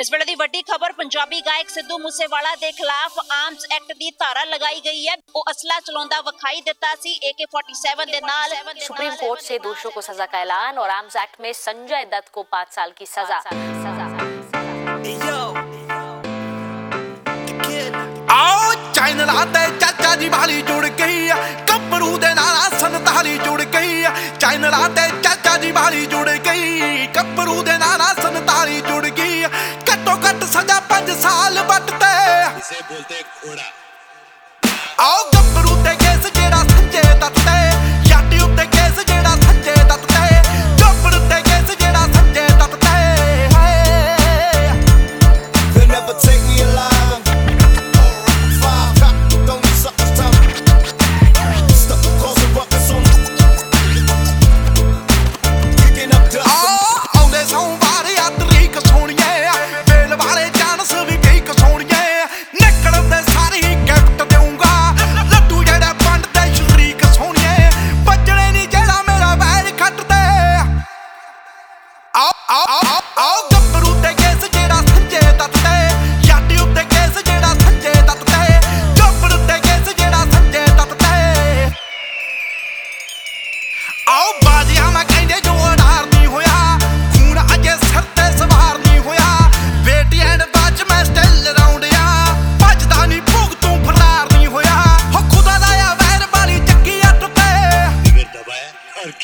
ਇਸ ਵੇਲੇ ਦੀ ਵੱਡੀ ਖਬਰ ਪੰਜਾਬੀ ਗਾਇਕ ਸਿੱਧੂ ਮੂਸੇਵਾਲਾ ਦੇ ਖਿਲਾਫ ਆਰਮਸ ਐਕਟ ਦੀ ਧਾਰਾ ਲਗਾਈ ਗਈ ਹੈ। ਉਹ ਅਸਲਾ ਚਲਾਉਂਦਾ ਵਿਖਾਈ ਦਿੱਤਾ ਸੀ AK47 ਦੇ ਨਾਲ। सुप्रीम कोर्ट से दोषियों को सजा का ऐलान और आर्म्स एक्ट में संजय दत्त को पाँच साल की सजा ਆਓ ਚੈਨਲਾਂ ਤੇ ਚਾਚਾ ਜੀ ਵਾਲੀ ਜੁੜ ਗਈ ਆ। ਕੱਪਰੂ ਦੇ ਨਾਲ ਸੰਤਾਲੀ ਜੁੜ ਗਈ ਆ। ਚੈਨਲਾਂ ਤੇ ਚਾਚਾ ਜੀ ਵਾਲੀ ਜੁੜ I'll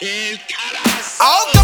kill All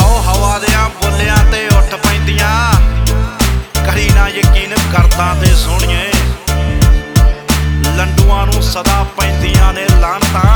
ਆਓ ਹਵਾ ਦੇ ਆ ਬੁੱਲਿਆਂ ਤੇ ਉੱਠ ਪੈਂਦੀਆਂ। ਕਰੀ ਨਾ ਯਕੀਨ ਕਰਦਾ ਤੇ ਸੋਹਣੀਏ। ਲੰਡੂਆਂ ਨੂੰ ਸਦਾ ਪੈਂਦੀਆਂ ਨੇ ਲਾਂਤਾਂ